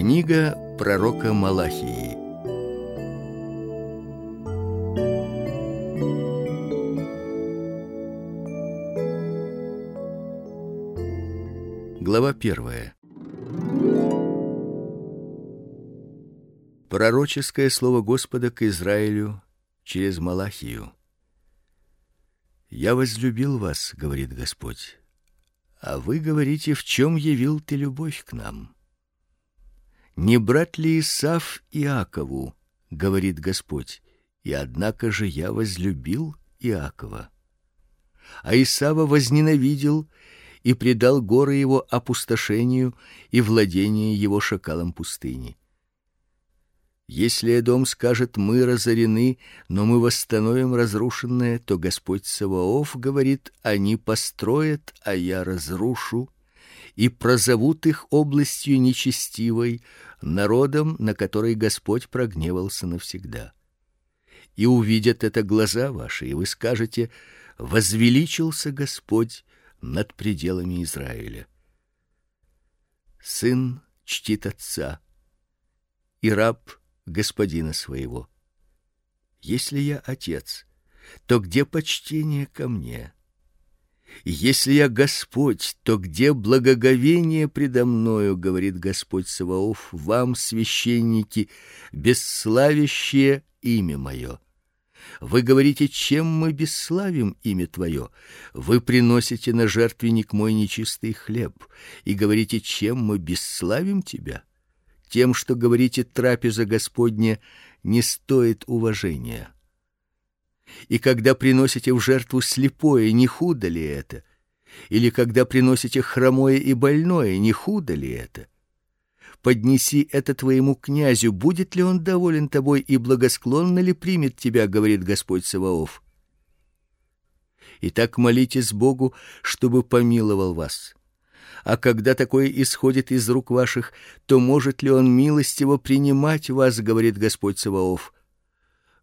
Книга пророка Малахии. Глава первая. Пророческое слово Господа к Израилю через Малахию. Я возлюбил вас, говорит Господь. А вы говорите, в чем явил ты любовь к нам? Не брат ли Исав Иакову, говорит Господь, и однако же я возлюбил Иакова. А Исава возненавидел и предал горы его опустошению и владение его шакалам пустыни. Если Эдом скажет: "Мы разорены, но мы восстановим разрушенное", то Господь Саваоф говорит: "Они построят, а я разрушу" и прозовут их областью нечестивой, народом, на который Господь прогневался навсегда. И увидят это глаза ваши, и вы скажете: возвеличился Господь над пределами Израиля. Сын чтит отца, и раб господина своего. Если я отец, то где почтение ко мне? Если я Господь, то где благоговение предо мною, говорит Господь Саваоф, вам священники, бесславящие имя мое. Вы говорите, чем мы бесславим имя твое? Вы приносите на жертвенник мой нечистый хлеб и говорите, чем мы бесславим тебя? Тем, что говорите трапеза Господня не стоит уважения. И когда приносите в жертву слепое, не худо ли это? Или когда приносите хромое и больное, не худо ли это? Поднеси это твоему князю, будет ли он доволен тобой и благосклонно ли примет тебя, говорит Господь Саваоф. Итак, молитесь Богу, чтобы помиловал вас. А когда такое исходит из рук ваших, то может ли он милостиво принимать вас, говорит Господь Саваоф.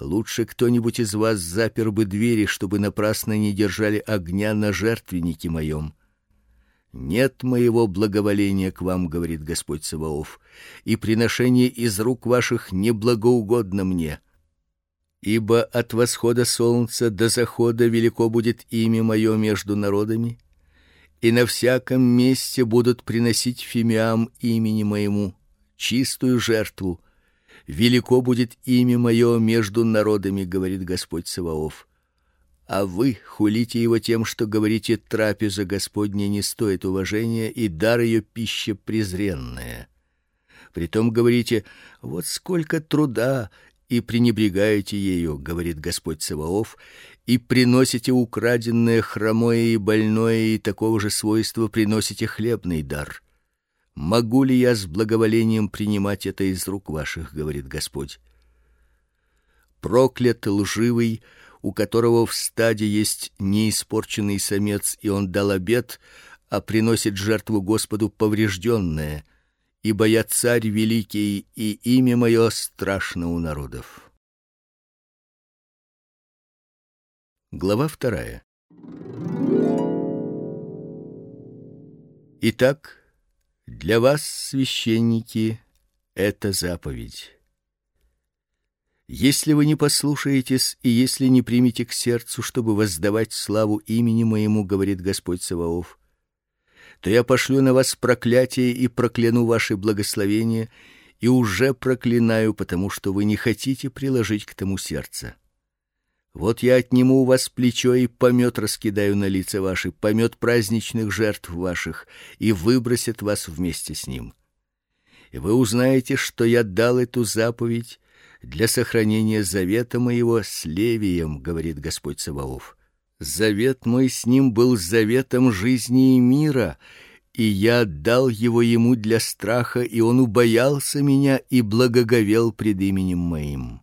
Лучше кто-нибудь из вас запер бы двери, чтобы напрасно не держали огня на жертвеннике моем. Нет моего благоволения к вам, говорит Господь Саваоф, и приношение из рук ваших не благоугодно мне. Ибо от восхода солнца до захода велико будет имя мое между народами, и на всяком месте будут приносить фимиам имени моему чистую жертву велико будет имя мое между народами, говорит Господь Саваоф. А вы хулите его тем, что говорите: трапеза Господня не стоит уважения и дар ее пища презренная. Притом говорите: вот сколько труда и пренебрегаете ею, говорит Господь Саваоф, и приносите украденное хромое и больное и такого же свойства приносите хлебный дар. Могу ли я с благоволением принимать это из рук ваших, говорит Господь. Проклят лживый, у которого в стаде есть неиспорченный самец, и он дал обет, а приносит жертву Господу поврежденное, ибо я царь великий, и имя мое страшно у народов. Глава вторая. Итак, для вас, священники, это заповедь. Если вы не послушаетесь и если не примете к сердцу, чтобы воздавать славу имени моему, говорит Господь Саваоф, то я пошлю на вас проклятие и прокляну ваши благословения, и уже проклинаю, потому что вы не хотите приложить к тому сердце. Вот я отниму у вас плечо и помет раскидаю на лица ваши, помет праздничных жертв ваших, и выбросит вас вместе с ним. И вы узнаете, что я дал эту заповедь для сохранения завета моего с Левием, говорит Господь Саваоф. Завет мой с ним был заветом жизни и мира, и я дал его ему для страха, и он убоялся меня и благоговел пред именем моим.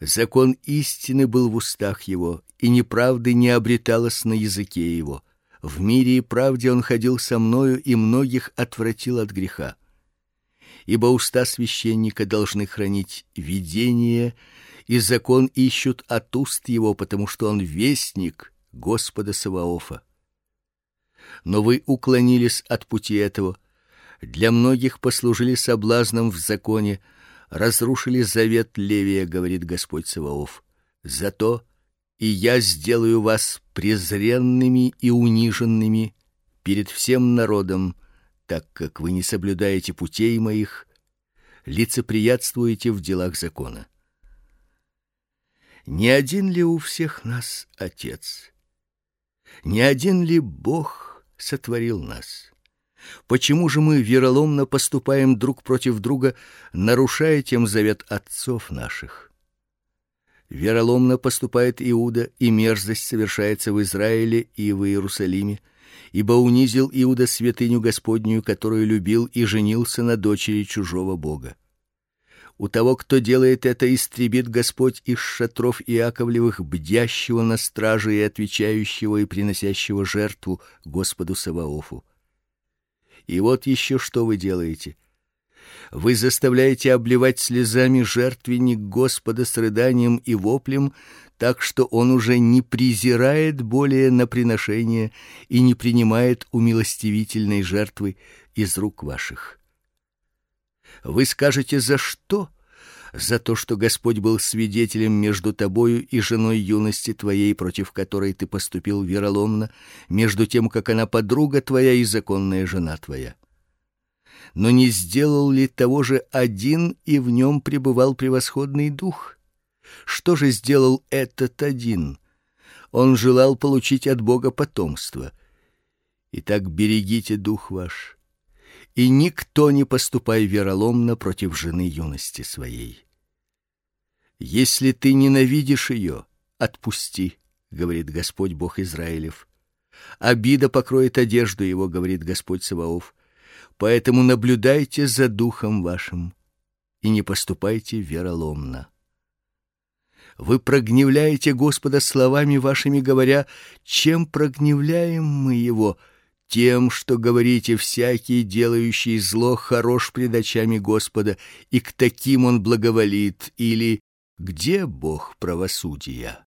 Закон истины был в устах его, и неправды не обреталось на языке его. В мире и правде он ходил со мною и многих отвратил от греха. Ибо уста священника должны хранить видение, и закон ищут от уст его, потому что он вестник Господа Саваофа. Но вы уклонились от пути этого, для многих послужили соблазном в законе, разрушили завет Левия, говорит Господь Саваоф. Зато и я сделаю вас презренными и униженными перед всем народом, так как вы не соблюдаете путей моих, лицеприятствуете в делах закона. Не один ли у всех нас Отец? Не один ли Бог сотворил нас? Почему же мы вероломно поступаем друг против друга, нарушая тем завет отцов наших? Вероломно поступает Иуда, и мерзость совершается в Израиле и в Иерусалиме, ибо унизил Иуда святыню Господнюю, которую любил и женился на дочери чужого бога. У того, кто делает это, истребит Господь из шатров Иаковлевых, бдящего на страже и отвечающего и приносящего жертву Господу Саваофу. И вот еще что вы делаете? Вы заставляете обливать слезами жертвенник Господа с рыданием и воплем, так что он уже не презирает более на приношение и не принимает умилостивительной жертвы из рук ваших. Вы скажете: "За что?" За то, что Господь был свидетелем между тобою и женой юности твоей, против которой ты поступил вероломно, между тем, как она подруга твоя и законная жена твоя. Но не сделал ли того же один, и в нем пребывал превосходный дух? Что же сделал этот один? Он желал получить от Бога потомство. Итак, берегите дух ваш, и никто не поступай вероломно против жены юности своей. Если ты ненавидишь ее, отпусти, говорит Господь Бог Израилев. Обида покроет одежду его, говорит Господь Саваоф. Поэтому наблюдайте за духом вашим и не поступайте вероломно. Вы прогневляете Господа словами вашими, говоря: чем прогневляем мы его? Тем, что говорите: всякий делающий зло хорош пред очами Господа, и к таким он благоволит, или где Бог правосудия?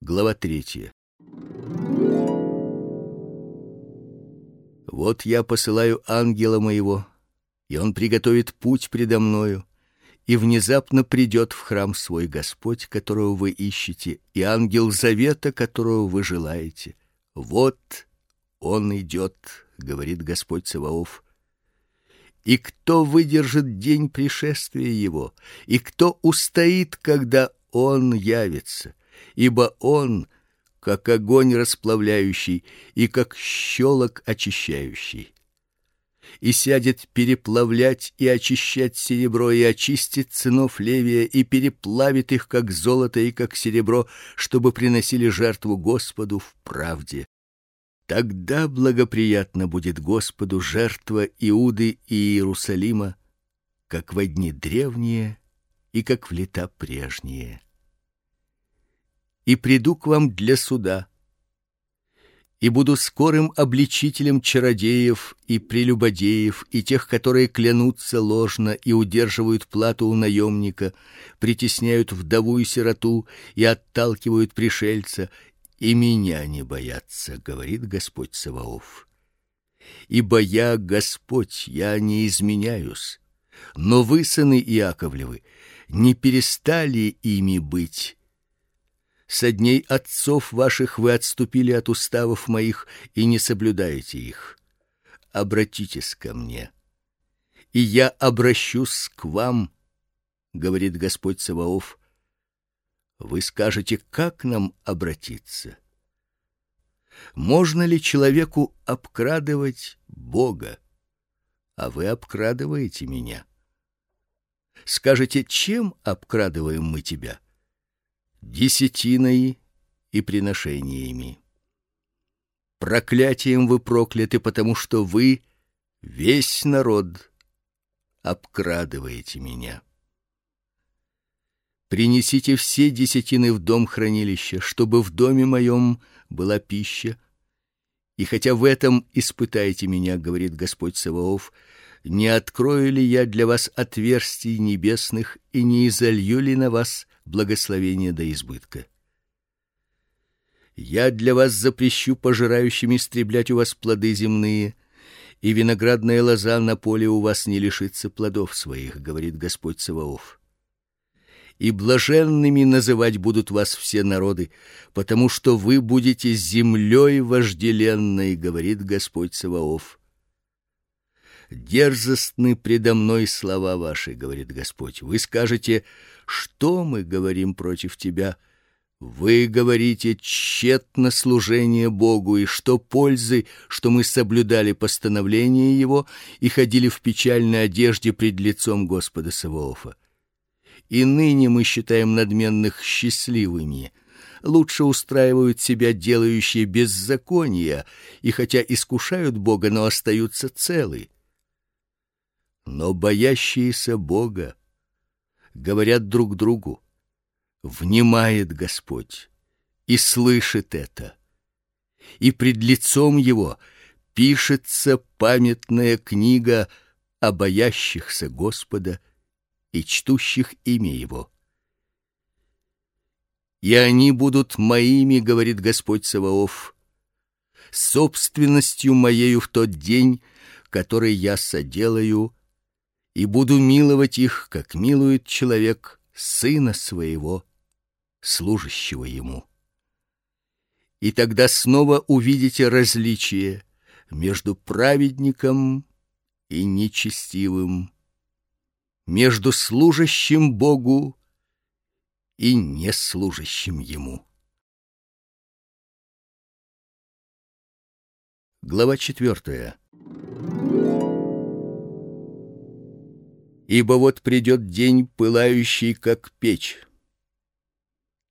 Глава третья. Вот я посылаю ангела моего, и он приготовит путь предо мною, и внезапно придет в храм свой Господь, которого вы ищете, и ангел завета, которого вы желаете. Вот он идет, говорит Господь Саваоф, и кто выдержит день пришествия его, и кто устоит, когда он явится, ибо он как огонь расплавляющий и как щелок очищающий. И сядет переплавлять и очищать серебро и очистит сынов Левия и переплавит их как золото и как серебро, чтобы приносили жертву Господу в правде. Тогда благоприятно будет Господу жертва Иуды и Иерусалима, как в дни древние и как в лета прежние. И приду к вам для суда, и буду скорым обличителем чародеев и прелюбодеев и тех, которые клянутся ложно и удерживают плату у наемника, притесняют вдову и сироту и отталкивают пришельца и меня не боятся, говорит Господь Саваоф. Ибо я Господь, я не изменяюсь. Но вы, сыны Иаковлевы, не перестали ими быть. Со дней отцов ваших вы отступили от уставов моих и не соблюдаете их. Обратитесь ко мне, и я обращусь к вам, говорит Господь Саваоф вы скажете, как нам обратиться? Можно ли человеку обкрадывать Бога? А вы обкрадываете меня. Скажете, чем обкрадываем мы тебя? Десятиной и приношениями. Проклятием вы прокляты, потому что вы весь народ обкрадываете меня. Принесите все десятины в дом хранилища, чтобы в доме моем была пища. И хотя в этом испытайте меня, говорит Господь Саваоф, не открою ли я для вас отверстий небесных и не изолью ли на вас благословение до избытка? Я для вас запрещу пожирающим истреблять у вас плоды земные, и виноградная лоза на поле у вас не лишится плодов своих, говорит Господь Саваоф. И блаженными называть будут вас все народы, потому что вы будете землей вожделенной, говорит Господь Саваоф. Дерзостны предо мной слова ваши, говорит Господь. Вы скажете: что мы говорим против тебя? Вы говорите тщетно служение Богу, и что пользы, что мы соблюдали постановления его и ходили в печальной одежде пред лицом Господа Саваофа. И ныне мы считаем надменных счастливыми. Лучше устраивают себя делающие беззакония, и хотя искушают Бога, но остаются целы. Но боящиеся Бога говорят друг другу: внимает Господь и слышит это. И пред лицом его пишется памятная книга о боящихся Господа и чтущих имя его. И они будут моими, говорит Господь Саваоф, собственностью моею в тот день, который я соделаю, и буду миловать их, как милует человек сына своего служащего ему. И тогда снова увидите различие между праведником и нечестивым, между служащим Богу и неслужащим ему. Глава четвертая. Ибо вот придет день, пылающий как печь,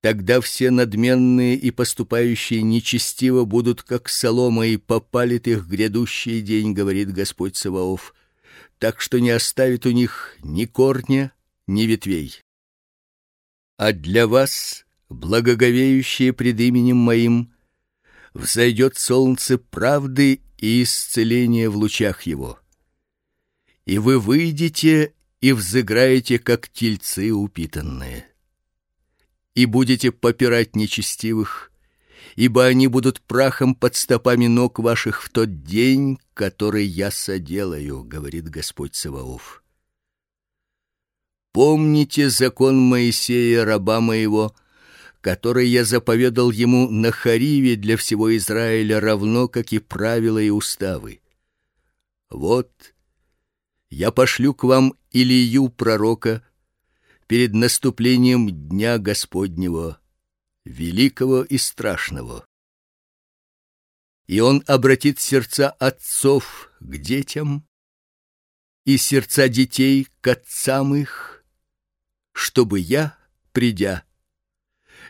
Тогда все надменные и поступающие нечестиво будут как солома, и попалит их грядущий день, говорит Господь Саваоф, так что не оставит у них ни корня, ни ветвей. А для вас, благоговеющие пред именем моим, взойдет солнце правды и исцеления в лучах его. И вы выйдете и взыграете, как тельцы упитанные и будете попирать нечестивых, ибо они будут прахом под стопами ног ваших в тот день, который я соделаю, говорит Господь Саваоф. Помните закон Моисея раба моего, который я заповедал ему на Хариве для всего Израиля, равно как и правила и уставы. Вот я пошлю к вам Илию пророка, перед наступлением дня Господнего, великого и страшного. И он обратит сердца отцов к детям и сердца детей к отцам их, чтобы я, придя,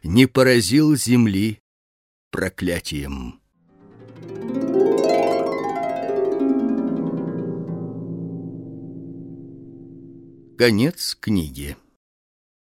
не поразил земли проклятием. Конец книги.